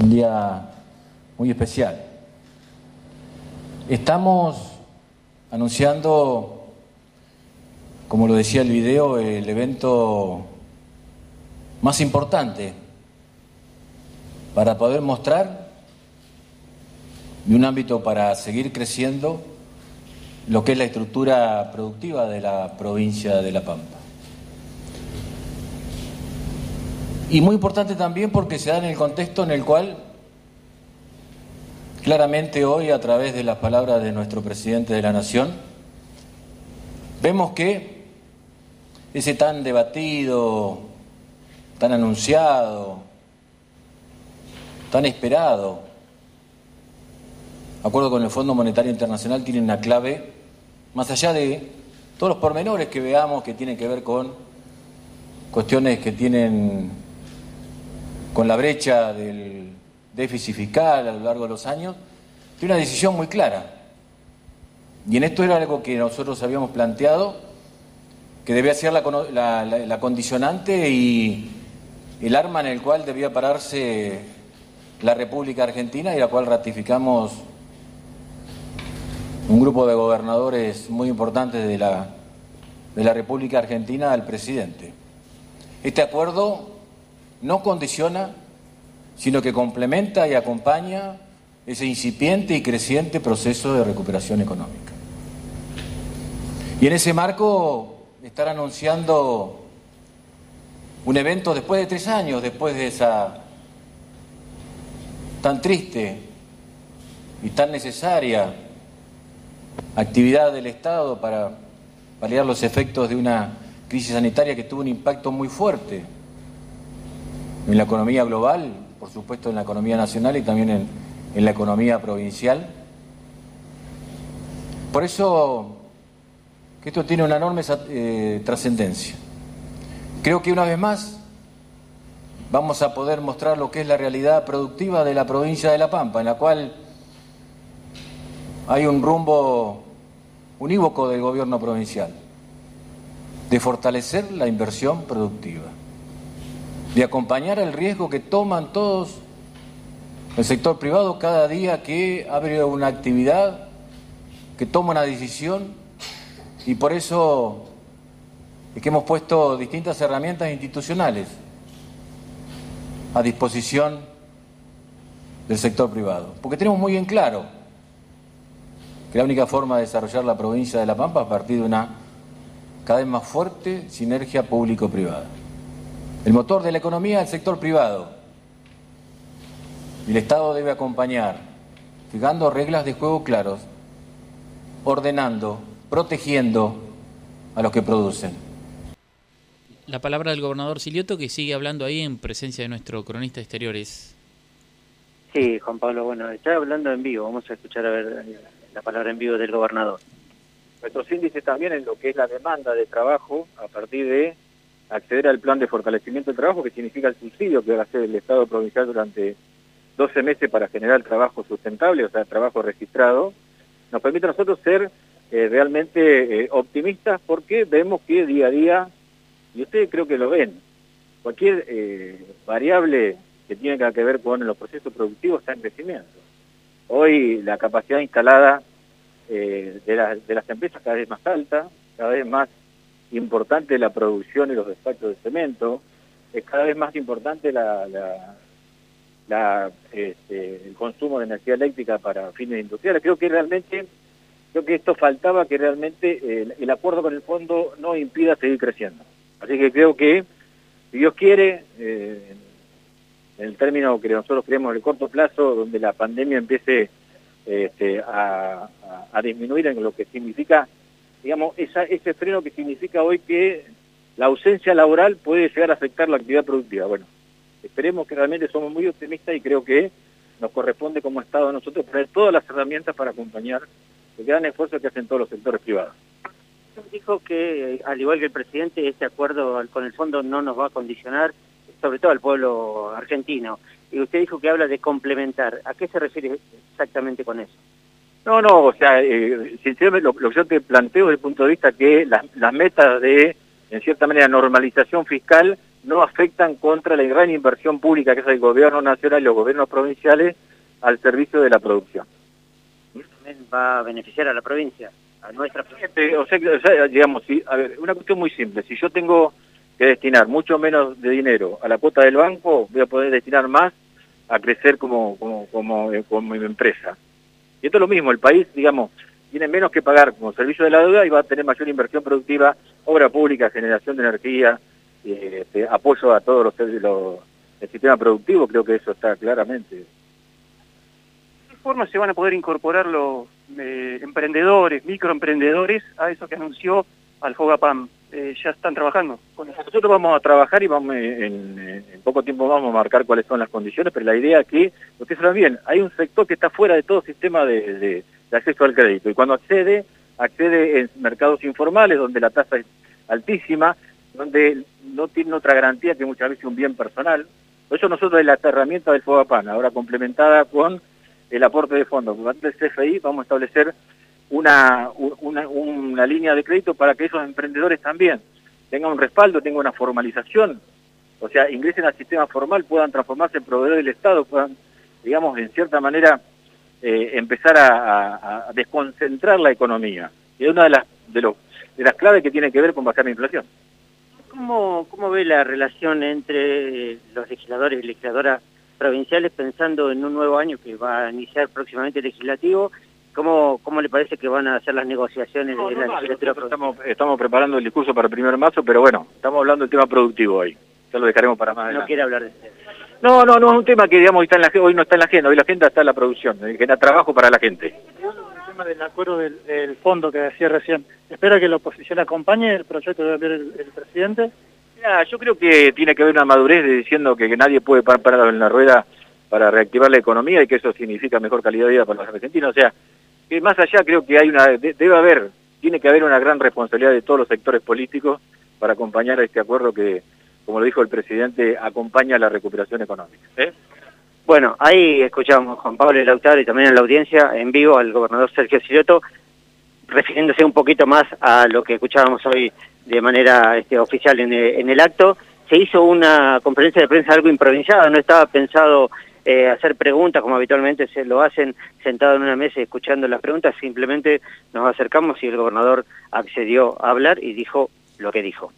un día muy especial. Estamos anunciando, como lo decía el video, el evento más importante para poder mostrar y un ámbito para seguir creciendo lo que es la estructura productiva de la provincia de La Pampa. Y muy importante también porque se da en el contexto en el cual claramente hoy, a través de las palabras de nuestro presidente de la Nación, vemos que ese tan debatido, tan anunciado, tan esperado, acuerdo con el Fondo Monetario Internacional, tiene una clave, más allá de todos los pormenores que veamos que tienen que ver con cuestiones que tienen con la brecha del déficit fiscal a lo largo de los años, tiene una decisión muy clara. Y en esto era algo que nosotros habíamos planteado, que debía ser la, condicionante y el arma en el cual debía pararse la República Argentina y la cual ratificamos un grupo de gobernadores muy importantes de la, de la República Argentina al presidente. Este acuerdo no condiciona, sino que complementa y acompaña ese incipiente y creciente proceso de recuperación económica. Y en ese marco, estar anunciando un evento después de tres años, después de esa tan triste y tan necesaria actividad del Estado para paliar los efectos de una crisis sanitaria que tuvo un impacto muy fuerte en la economía global, por supuesto en la economía nacional y también en, la economía provincial. Por eso que esto tiene una enorme eh, trascendencia. Creo que una vez más vamos a poder mostrar lo que es la realidad productiva de la provincia de La Pampa, en la cual hay un rumbo unívoco del gobierno provincial, de fortalecer la inversión productiva de acompañar el riesgo que toman todos el sector privado cada día que abre una actividad, que toma una decisión y por eso es que hemos puesto distintas herramientas institucionales a disposición del sector privado. Porque tenemos muy en claro que la única forma de desarrollar la provincia de La Pampa es a partir de una cada vez más fuerte sinergia público-privada. El motor de la economía es el sector privado. Y el Estado debe acompañar, fijando reglas de juego claros, ordenando, protegiendo a los que producen. La palabra del gobernador Silioto que sigue hablando ahí en presencia de nuestro cronista exteriores. Sí, Juan Pablo, bueno, está hablando en vivo, vamos a escuchar a ver la palabra en vivo del gobernador. Nuestros índices también en lo que es la demanda de trabajo a partir de acceder al plan de fortalecimiento del trabajo, que significa el subsidio que va a hacer el Estado provincial durante 12 meses para generar trabajo sustentable, o sea, trabajo registrado, nos permite a nosotros ser eh, realmente eh, optimistas porque vemos que día a día, y ustedes creo que lo ven, cualquier eh, variable que tiene que ver con los procesos productivos está en crecimiento. Hoy la capacidad instalada de, de las empresas cada vez más alta, cada vez más importante la producción y los despachos de cemento, es cada vez más importante la, la, este, el consumo de energía eléctrica para fines industriales. Creo que realmente, creo que esto faltaba, que realmente el, acuerdo con el fondo no impida seguir creciendo. Así que creo que, si Dios quiere, eh, en el término que nosotros creemos en el corto plazo, donde la pandemia empiece este, a disminuir en lo que significa digamos, esa, ese freno que significa hoy que la ausencia laboral puede llegar a afectar la actividad productiva. Bueno, esperemos que realmente somos muy optimistas y creo que nos corresponde como Estado a nosotros poner todas las herramientas para acompañar el gran esfuerzo que hacen todos los sectores privados. Dijo que, al igual que el presidente, este acuerdo con el fondo no nos va a condicionar, sobre todo al pueblo argentino. Y usted dijo que habla de complementar. ¿A qué se refiere exactamente con eso? No, no, o sea, eh, sinceramente lo, que yo te planteo desde el punto de vista que las, metas de, en cierta manera, normalización fiscal no afectan contra la gran inversión pública que es el gobierno nacional y los gobiernos provinciales al servicio de la producción. ¿Y eso también va a beneficiar a la provincia, a nuestra provincia? O sea, o sea, digamos, si, a ver, una cuestión muy simple, si yo tengo que destinar mucho menos de dinero a la cuota del banco, voy a poder destinar más a crecer como, como, como, eh, como empresa. Y esto es lo mismo, el país, digamos, tiene menos que pagar como servicio de la deuda y va a tener mayor inversión productiva, obra pública, generación de energía, eh, este, apoyo a todos los, los, el sistema productivo, creo que eso está claramente. ¿De qué forma se van a poder incorporar los eh, emprendedores, microemprendedores, a eso que anunció Alfogapam? Eh, ¿Ya están trabajando eso? Nosotros vamos a trabajar y vamos en, en, poco tiempo vamos a marcar cuáles son las condiciones, pero la idea es que, ustedes saben bien, hay un sector que está fuera de todo sistema de, acceso al crédito y cuando accede, accede en mercados informales donde la tasa es altísima, donde no tiene otra garantía que muchas veces un bien personal. Por eso nosotros es la herramienta del FOGAPAN, ahora complementada con el aporte de fondos. Por parte del CFI vamos a establecer una, una, una línea de crédito para que esos emprendedores también tengan un respaldo, tengan una formalización, o sea, ingresen al sistema formal, puedan transformarse en proveedores del Estado, puedan, digamos, en cierta manera eh, empezar a, desconcentrar la economía. Y es una de las, de, los, de las claves que tiene que ver con bajar la inflación. ¿Cómo, ¿Cómo ve la relación entre eh, los legisladores y legisladoras provinciales pensando en un nuevo año que va a iniciar próximamente legislativo? ¿Cómo, ¿Cómo le parece que van a hacer las negociaciones no, de la no, legislatura estamos, estamos preparando el discurso para el primer marzo, pero bueno, estamos hablando del tema productivo hoy. Ya lo dejaremos para más adelante. No quiere hablar de eso. No, no, no es un tema que digamos está en la, hoy no está en la agenda, hoy la agenda está en la producción, genera trabajo para la gente. El tema del acuerdo del, del fondo que decía recién, ¿espera que la oposición acompañe el proyecto enviar el, el presidente? Mira, yo creo que tiene que haber una madurez de diciendo que, que nadie puede parar en la rueda para reactivar la economía y que eso significa mejor calidad de vida para los argentinos. O sea, que más allá creo que hay una, de, debe haber, tiene que haber una gran responsabilidad de todos los sectores políticos para acompañar a este acuerdo que, como lo dijo el presidente, acompaña la recuperación económica. ¿eh? Bueno, ahí escuchamos Juan Pablo Lautaro y también en la audiencia en vivo al gobernador Sergio Siroto, refiriéndose un poquito más a lo que escuchábamos hoy de manera este, oficial en el, en el acto. Se hizo una conferencia de prensa algo improvisada, no estaba pensado eh, hacer preguntas como habitualmente se lo hacen sentado en una mesa escuchando las preguntas, simplemente nos acercamos y el gobernador accedió a hablar y dijo lo que dijo.